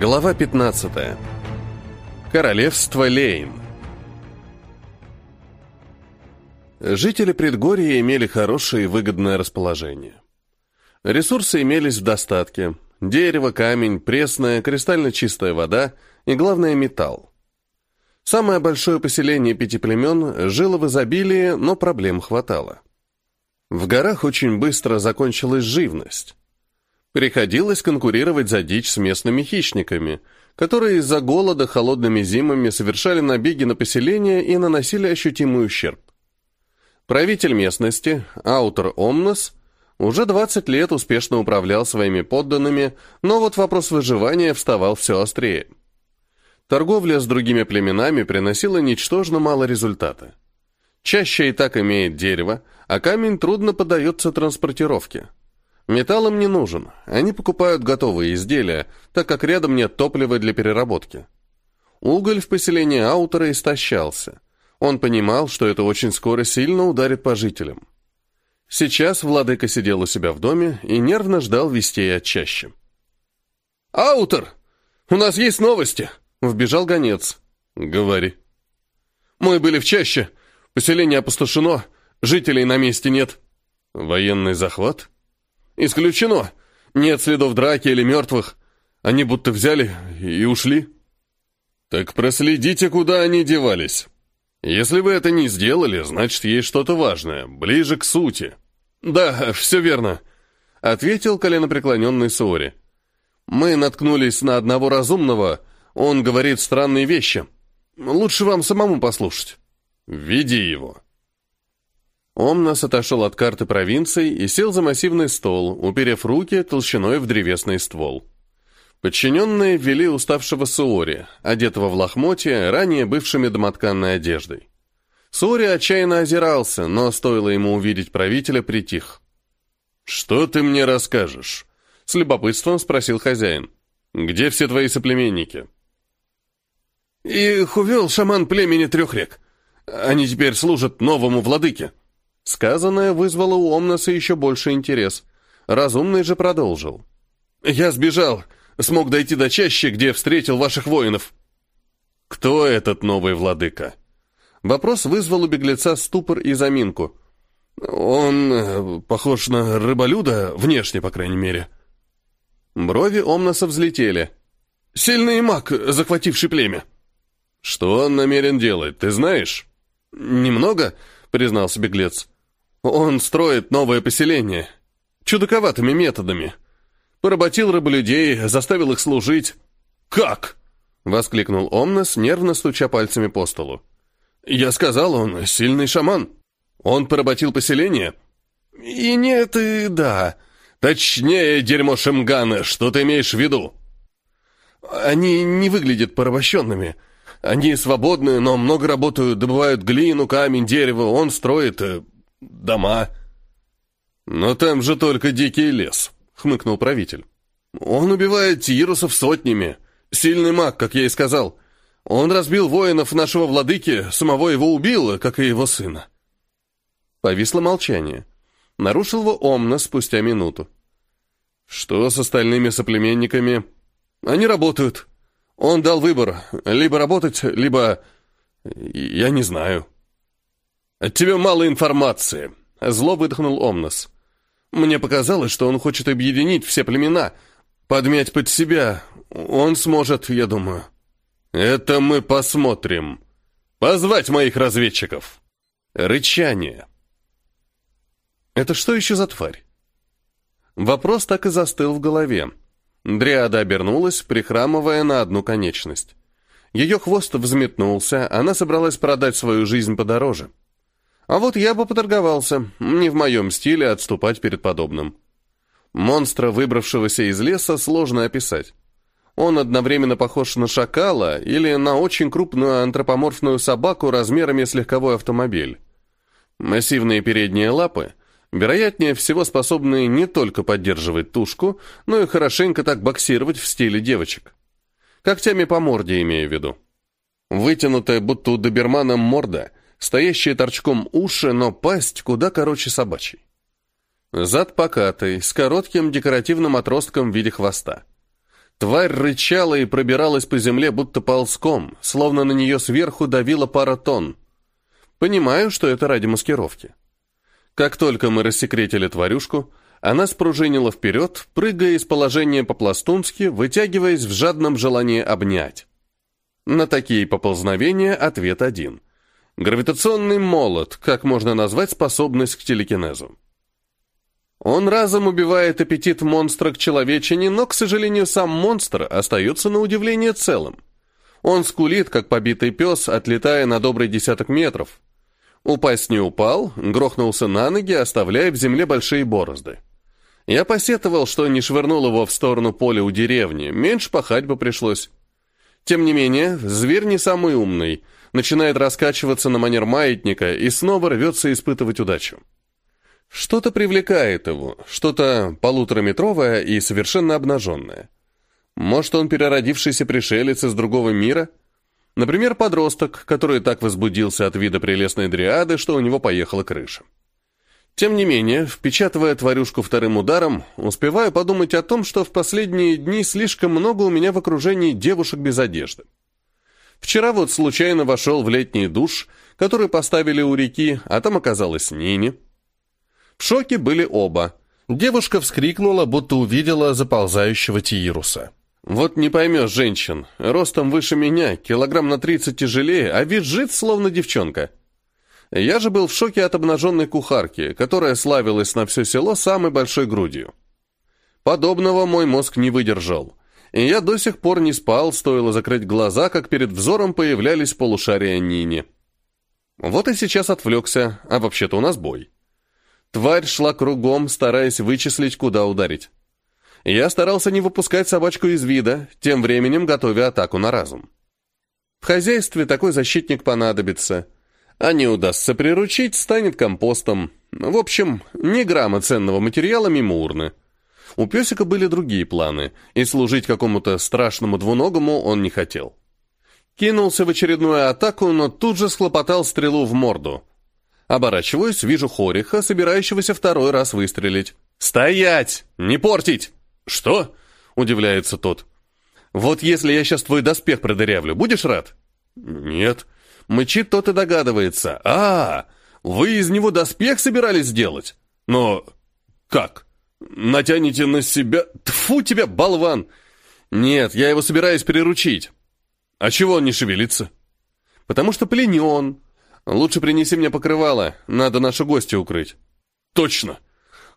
Глава 15. Королевство Лейн. Жители предгорья имели хорошее и выгодное расположение. Ресурсы имелись в достатке. Дерево, камень, пресная, кристально чистая вода и, главное, металл. Самое большое поселение пяти племен жило в изобилии, но проблем хватало. В горах очень быстро закончилась живность. Приходилось конкурировать за дичь с местными хищниками, которые из-за голода холодными зимами совершали набеги на поселение и наносили ощутимый ущерб. Правитель местности, Аутер Омнос, уже 20 лет успешно управлял своими подданными, но вот вопрос выживания вставал все острее. Торговля с другими племенами приносила ничтожно мало результата. Чаще и так имеет дерево, а камень трудно поддается транспортировке. Металл им не нужен, они покупают готовые изделия, так как рядом нет топлива для переработки. Уголь в поселении Аутера истощался. Он понимал, что это очень скоро сильно ударит по жителям. Сейчас владыка сидел у себя в доме и нервно ждал вестей от чаще. «Аутер! У нас есть новости!» — вбежал гонец. «Говори». «Мы были в чаще. Поселение опустошено. Жителей на месте нет». «Военный захват?» «Исключено. Нет следов драки или мертвых. Они будто взяли и ушли». «Так проследите, куда они девались. Если вы это не сделали, значит, есть что-то важное, ближе к сути». «Да, все верно», — ответил коленопреклоненный Суори. «Мы наткнулись на одного разумного. Он говорит странные вещи. Лучше вам самому послушать». «Веди его». Омнас отошел от карты провинций и сел за массивный стол, уперев руки толщиной в древесный ствол. Подчиненные ввели уставшего Суори, одетого в лохмотье, ранее бывшими домотканной одеждой. Суори отчаянно озирался, но стоило ему увидеть правителя, притих. «Что ты мне расскажешь?» — с любопытством спросил хозяин. «Где все твои соплеменники?» «Их увел шаман племени трех рек. Они теперь служат новому владыке», Сказанное вызвало у Омнаса еще больше интерес. Разумный же продолжил. «Я сбежал. Смог дойти до чащи, где встретил ваших воинов». «Кто этот новый владыка?» Вопрос вызвал у беглеца ступор и заминку. «Он э, похож на рыболюда, внешне, по крайней мере». Брови Омнаса взлетели. «Сильный маг, захвативший племя». «Что он намерен делать, ты знаешь?» «Немного», — признался беглец. Он строит новое поселение. Чудаковатыми методами. Поработил раболюдей, заставил их служить. «Как?» — воскликнул Омнес, нервно стуча пальцами по столу. «Я сказал, он сильный шаман. Он поработил поселение?» «И нет, и да. Точнее, дерьмо Шимгана, что ты имеешь в виду?» «Они не выглядят порабощенными. Они свободны, но много работают, добывают глину, камень, дерево. Он строит э, дома. Но там же только дикий лес, хмыкнул правитель. Он убивает тирусов сотнями. Сильный маг, как я и сказал. Он разбил воинов нашего владыки, самого его убил, как и его сына. Повисло молчание. Нарушил его Омна спустя минуту. Что с остальными соплеменниками? Они работают. Он дал выбор. Либо работать, либо... Я не знаю. «От тебя мало информации», — зло выдохнул Омнос. «Мне показалось, что он хочет объединить все племена, подмять под себя. Он сможет, я думаю». «Это мы посмотрим. Позвать моих разведчиков». Рычание. «Это что еще за тварь?» Вопрос так и застыл в голове. Дриада обернулась, прихрамывая на одну конечность. Ее хвост взметнулся, она собралась продать свою жизнь подороже. А вот я бы поторговался. Не в моем стиле отступать перед подобным. Монстра, выбравшегося из леса, сложно описать. Он одновременно похож на шакала или на очень крупную антропоморфную собаку размерами с легковой автомобиль. Массивные передние лапы, вероятнее всего способные не только поддерживать тушку, но и хорошенько так боксировать в стиле девочек. Когтями по морде имею в виду. Вытянутая, будто у добермана морда – стоящие торчком уши, но пасть куда короче собачьей. Зад покатый, с коротким декоративным отростком в виде хвоста. Тварь рычала и пробиралась по земле, будто ползком, словно на нее сверху давила пара тонн. Понимаю, что это ради маскировки. Как только мы рассекретили тварюшку, она спружинила вперед, прыгая из положения по-пластунски, вытягиваясь в жадном желании обнять. На такие поползновения ответ один. Гравитационный молот, как можно назвать способность к телекинезу. Он разом убивает аппетит монстра к человечине, но, к сожалению, сам монстр остается на удивление целым. Он скулит, как побитый пес, отлетая на добрый десяток метров. Упасть не упал, грохнулся на ноги, оставляя в земле большие борозды. Я посетовал, что не швырнул его в сторону поля у деревни, меньше пахать бы пришлось. Тем не менее, зверь не самый умный, начинает раскачиваться на манер маятника и снова рвется испытывать удачу. Что-то привлекает его, что-то полутораметровое и совершенно обнаженное. Может, он переродившийся пришелец из другого мира? Например, подросток, который так возбудился от вида прелестной дриады, что у него поехала крыша. Тем не менее, впечатывая тварюшку вторым ударом, успеваю подумать о том, что в последние дни слишком много у меня в окружении девушек без одежды. Вчера вот случайно вошел в летний душ, который поставили у реки, а там оказалась Нини. В шоке были оба. Девушка вскрикнула, будто увидела заползающего Тиируса. Вот не поймешь женщин, ростом выше меня, килограмм на 30 тяжелее, а визжит, словно девчонка. Я же был в шоке от обнаженной кухарки, которая славилась на все село самой большой грудью. Подобного мой мозг не выдержал. И я до сих пор не спал, стоило закрыть глаза, как перед взором появлялись полушария Нини. Вот и сейчас отвлекся, а вообще-то у нас бой. Тварь шла кругом, стараясь вычислить, куда ударить. Я старался не выпускать собачку из вида, тем временем готовя атаку на разум. В хозяйстве такой защитник понадобится — а не удастся приручить, станет компостом. В общем, ни грамма ценного материала мимо урны. У песика были другие планы, и служить какому-то страшному двуногому он не хотел. Кинулся в очередную атаку, но тут же схлопотал стрелу в морду. Оборачиваюсь, вижу Хориха, собирающегося второй раз выстрелить. «Стоять! Не портить!» «Что?» — удивляется тот. «Вот если я сейчас твой доспех продырявлю, будешь рад?» «Нет», Мычит тот и догадывается. «А, вы из него доспех собирались сделать? Но как? Натянете на себя... Тфу тебя, болван! Нет, я его собираюсь приручить. А чего он не шевелится? Потому что пленен. Лучше принеси мне покрывало, надо наши гости укрыть. Точно!»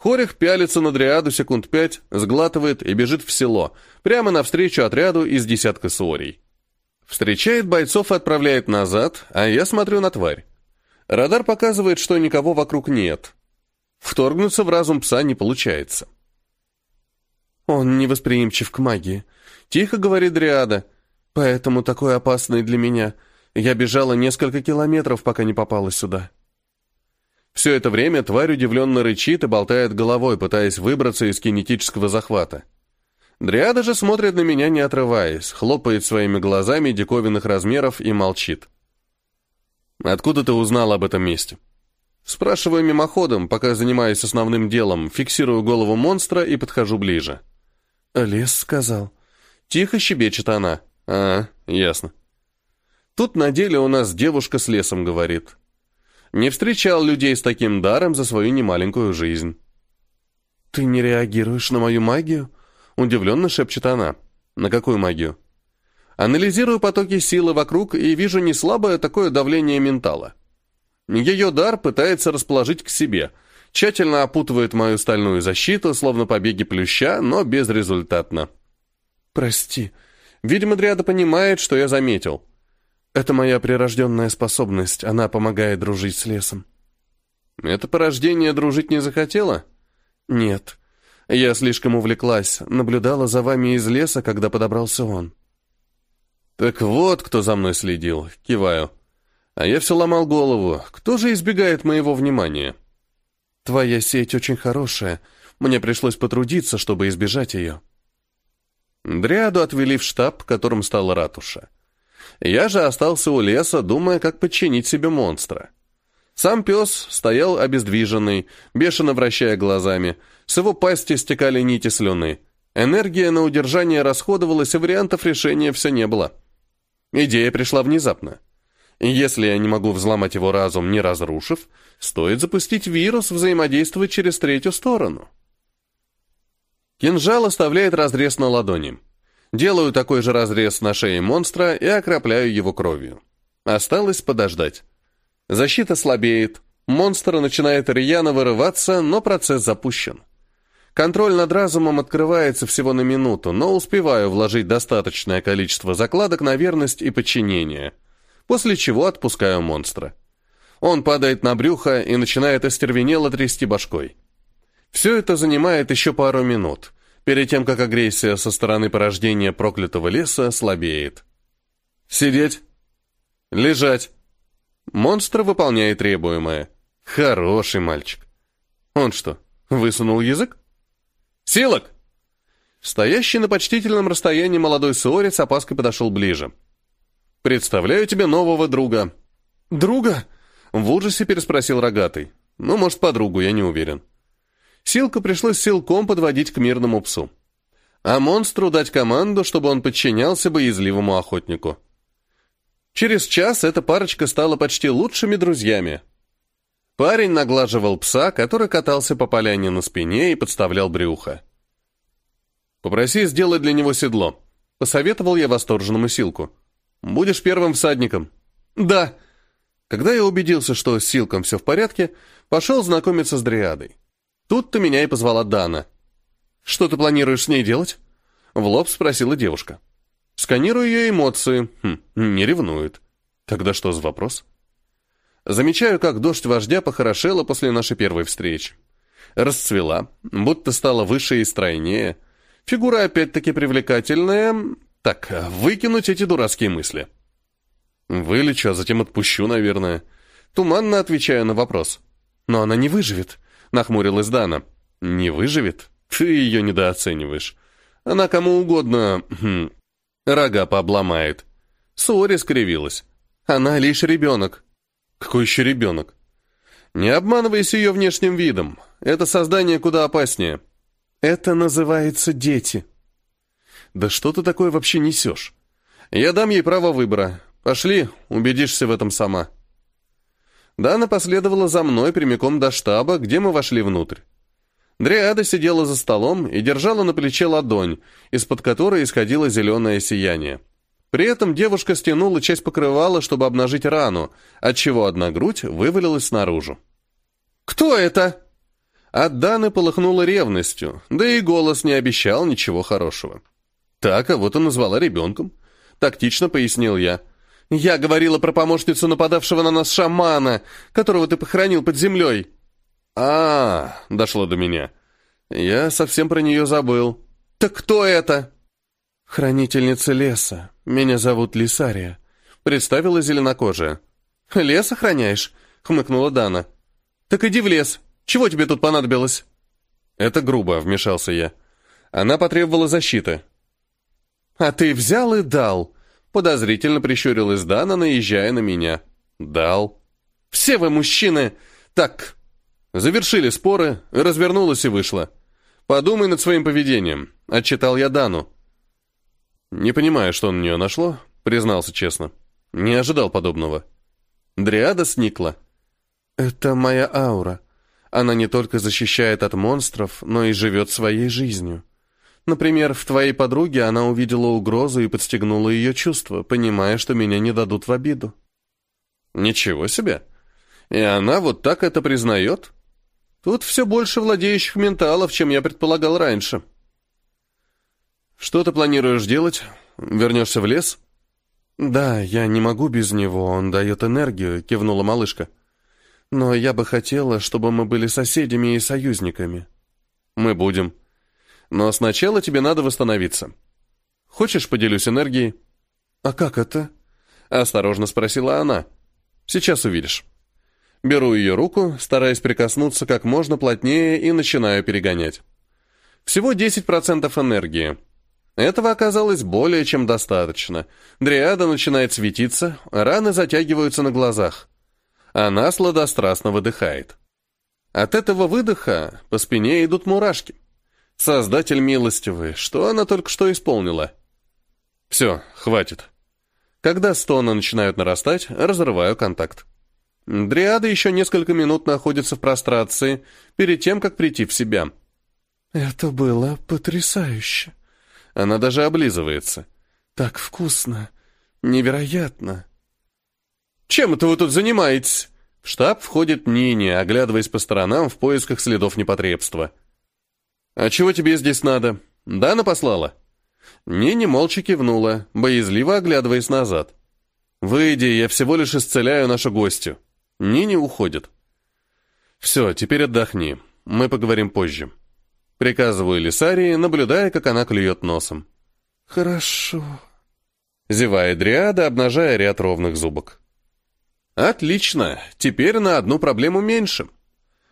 Хорих пялится на дриаду секунд пять, сглатывает и бежит в село, прямо навстречу отряду из десятка суорий. Встречает бойцов и отправляет назад, а я смотрю на тварь. Радар показывает, что никого вокруг нет. Вторгнуться в разум пса не получается. Он невосприимчив к магии. Тихо говорит Дриада. Поэтому такой опасный для меня. Я бежала несколько километров, пока не попала сюда. Все это время тварь удивленно рычит и болтает головой, пытаясь выбраться из кинетического захвата. Дриада же смотрит на меня, не отрываясь, хлопает своими глазами диковинных размеров и молчит. «Откуда ты узнал об этом месте?» Спрашиваю мимоходом, пока занимаюсь основным делом, фиксирую голову монстра и подхожу ближе. «Лес сказал». Тихо щебечет она. «А, ясно». Тут на деле у нас девушка с лесом говорит. Не встречал людей с таким даром за свою немаленькую жизнь. «Ты не реагируешь на мою магию?» Удивленно шепчет она. На какую магию? Анализирую потоки силы вокруг и вижу не слабое такое давление ментала. Ее дар пытается расположить к себе, тщательно опутывает мою стальную защиту, словно побеги плюща, но безрезультатно. «Прости. Видимо, Дриада понимает, что я заметил. Это моя прирожденная способность, она помогает дружить с лесом». «Это порождение дружить не захотела?» «Нет. Я слишком увлеклась, наблюдала за вами из леса, когда подобрался он. Так вот, кто за мной следил, киваю. А я все ломал голову, кто же избегает моего внимания? Твоя сеть очень хорошая, мне пришлось потрудиться, чтобы избежать ее. Дриаду отвели в штаб, которым стала ратуша. Я же остался у леса, думая, как подчинить себе монстра. Сам пес стоял обездвиженный, бешено вращая глазами, с его пасти стекали нити слюны. Энергия на удержание расходовалась, и вариантов решения все не было. Идея пришла внезапно. Если я не могу взломать его разум, не разрушив, стоит запустить вирус, взаимодействовать через третью сторону. Кинжал оставляет разрез на ладони. Делаю такой же разрез на шее монстра и окропляю его кровью. Осталось подождать. Защита слабеет, монстр начинает рьяно вырываться, но процесс запущен. Контроль над разумом открывается всего на минуту, но успеваю вложить достаточное количество закладок на верность и подчинение, после чего отпускаю монстра. Он падает на брюхо и начинает остервенело трясти башкой. Все это занимает еще пару минут, перед тем, как агрессия со стороны порождения проклятого леса слабеет. Сидеть. Лежать. Монстр выполняет требуемое. Хороший мальчик. Он что, высунул язык? Силок! Стоящий на почтительном расстоянии молодой Суори с опаской подошел ближе. «Представляю тебе нового друга». «Друга?» — в ужасе переспросил рогатый. «Ну, может, подругу, я не уверен». Силка пришлось силком подводить к мирному псу. А монстру дать команду, чтобы он подчинялся боязливому охотнику. Через час эта парочка стала почти лучшими друзьями. Парень наглаживал пса, который катался по поляне на спине и подставлял брюхо. «Попроси сделать для него седло», — посоветовал я восторженному Силку. «Будешь первым всадником». «Да». Когда я убедился, что с Силком все в порядке, пошел знакомиться с Дриадой. Тут-то меня и позвала Дана. «Что ты планируешь с ней делать?» В лоб спросила девушка. Сканирую ее эмоции. Хм, не ревнует. Тогда что за вопрос? Замечаю, как дождь вождя похорошела после нашей первой встречи. Расцвела, будто стала выше и стройнее. Фигура опять-таки привлекательная. Так, выкинуть эти дурацкие мысли. Вылечу, а затем отпущу, наверное. Туманно отвечаю на вопрос. Но она не выживет. — нахмурилась Дана. «Не выживет? Ты ее недооцениваешь. Она кому угодно... Хм, рога пообломает». Суори скривилась. «Она лишь ребенок». «Какой еще ребенок?» «Не обманывайся ее внешним видом. Это создание куда опаснее». «Это называется дети». «Да что ты такое вообще несешь? Я дам ей право выбора. Пошли, убедишься в этом сама». Дана последовала за мной прямиком до штаба, где мы вошли внутрь. Дриада сидела за столом и держала на плече ладонь, из-под которой исходило зеленое сияние. При этом девушка стянула часть покрывала, чтобы обнажить рану, отчего одна грудь вывалилась наружу. «Кто это?» От Даны полыхнула ревностью, да и голос не обещал ничего хорошего. Так, а вот и назвала ребенком. Тактично пояснил я. Я говорила про помощницу нападавшего на нас шамана, которого ты похоронил под землей. А, -а, -а дошло до меня. Я совсем про нее забыл. Так кто это? Хранительница леса. Меня зовут Лисария. Представила зеленокожая. Лес охраняешь? Хмыкнула Дана. Так иди в лес. Чего тебе тут понадобилось? Это грубо, вмешался я. Она потребовала защиты. А ты взял и дал, Подозрительно прищурилась Дана, наезжая на меня. Дал. «Все вы мужчины!» «Так!» Завершили споры, развернулась и вышла. «Подумай над своим поведением», — отчитал я Дану. «Не понимаю, что на нее нашло», — признался честно. «Не ожидал подобного». Дриада сникла. «Это моя аура. Она не только защищает от монстров, но и живет своей жизнью. Например, в твоей подруге она увидела угрозу и подстегнула ее чувства, понимая, что меня не дадут в обиду. Ничего себе! И она вот так это признает? Тут все больше владеющих менталов, чем я предполагал раньше. Что ты планируешь делать? Вернешься в лес? Да, я не могу без него, он дает энергию, кивнула малышка. Но я бы хотела, чтобы мы были соседями и союзниками. Мы будем. Но сначала тебе надо восстановиться. Хочешь, поделюсь энергией?» «А как это?» — осторожно спросила она. «Сейчас увидишь». Беру ее руку, стараясь прикоснуться как можно плотнее и начинаю перегонять. Всего 10% энергии. Этого оказалось более чем достаточно. Дриада начинает светиться, раны затягиваются на глазах. Она сладострастно выдыхает. От этого выдоха по спине идут мурашки. Создатель милостивый, что она только что исполнила? Все, хватит. Когда стоны начинают нарастать, разрываю контакт. Дриада еще несколько минут находится в прострации, перед тем, как прийти в себя. «Это было потрясающе!» Она даже облизывается. «Так вкусно! Невероятно!» «Чем это вы тут занимаетесь?» В штаб входит Нини, оглядываясь по сторонам в поисках следов непотребства. «А чего тебе здесь надо? Дана послала?» Нини молча кивнула, боязливо оглядываясь назад. «Выйди, я всего лишь исцеляю нашу гостью». Нини уходит. «Все, теперь отдохни. Мы поговорим позже». Приказываю Лисарии, наблюдая, как она клюет носом. «Хорошо», — зевает Дриада, обнажая ряд ровных зубок. «Отлично, теперь на одну проблему меньше».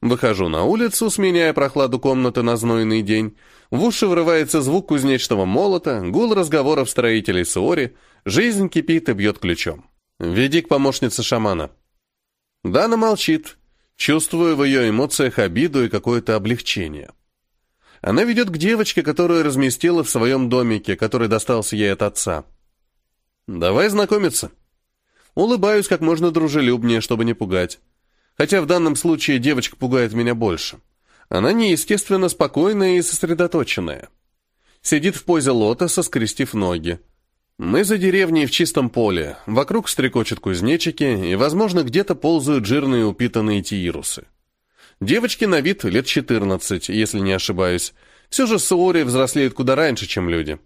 Выхожу на улицу, сменяя прохладу комнаты на знойный день. В уши врывается звук кузнечного молота, гул разговоров строителей Суори. Жизнь кипит и бьет ключом. «Веди к помощнице шамана». Дана молчит. Чувствую в ее эмоциях обиду и какое-то облегчение. Она ведет к девочке, которую разместила в своем домике, который достался ей от отца. «Давай знакомиться». Улыбаюсь как можно дружелюбнее, чтобы не пугать. Хотя в данном случае девочка пугает меня больше. Она неестественно спокойная и сосредоточенная. Сидит в позе лотоса, скрестив ноги. Мы за деревней в чистом поле, вокруг стрекочут кузнечики, и, возможно, где-то ползают жирные упитанные тиирусы. Девочке на вид лет 14, если не ошибаюсь. Все же Суори взрослеют куда раньше, чем люди.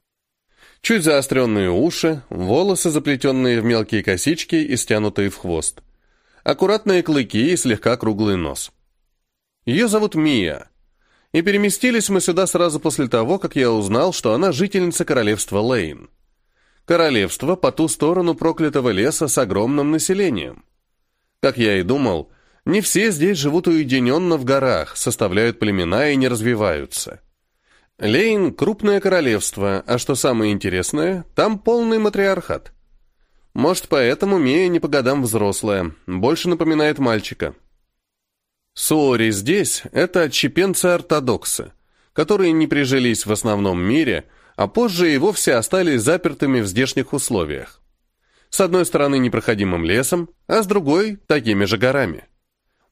Чуть заостренные уши, волосы, заплетенные в мелкие косички и стянутые в хвост аккуратные клыки и слегка круглый нос. Ее зовут Мия. И переместились мы сюда сразу после того, как я узнал, что она жительница королевства Лейн. Королевство по ту сторону проклятого леса с огромным населением. Как я и думал, не все здесь живут уединенно в горах, составляют племена и не развиваются. Лейн — крупное королевство, а что самое интересное, там полный матриархат. Может, поэтому Мия не по годам взрослая, больше напоминает мальчика. Суори здесь — это отщепенцы-ортодоксы, которые не прижились в основном мире, а позже и вовсе остались запертыми в здешних условиях. С одной стороны непроходимым лесом, а с другой — такими же горами.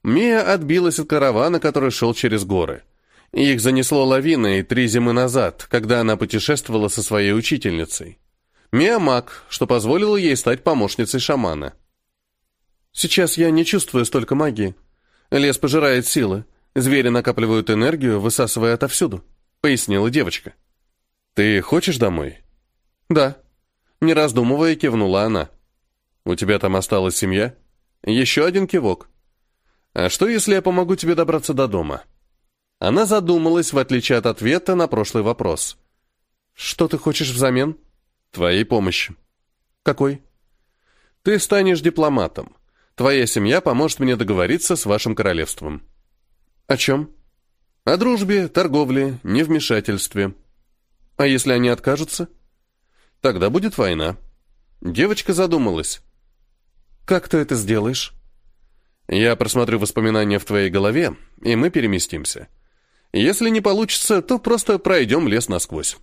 Мия отбилась от каравана, который шел через горы. Их занесло лавиной три зимы назад, когда она путешествовала со своей учительницей. Миамак, что позволило ей стать помощницей шамана. «Сейчас я не чувствую столько магии. Лес пожирает силы. Звери накапливают энергию, высасывая отовсюду», — пояснила девочка. «Ты хочешь домой?» «Да». Не раздумывая, кивнула она. «У тебя там осталась семья?» «Еще один кивок». «А что, если я помогу тебе добраться до дома?» Она задумалась, в отличие от ответа на прошлый вопрос. «Что ты хочешь взамен?» Твоей помощи. Какой? Ты станешь дипломатом. Твоя семья поможет мне договориться с вашим королевством. О чем? О дружбе, торговле, невмешательстве. А если они откажутся? Тогда будет война. Девочка задумалась. Как ты это сделаешь? Я просмотрю воспоминания в твоей голове, и мы переместимся. Если не получится, то просто пройдем лес насквозь.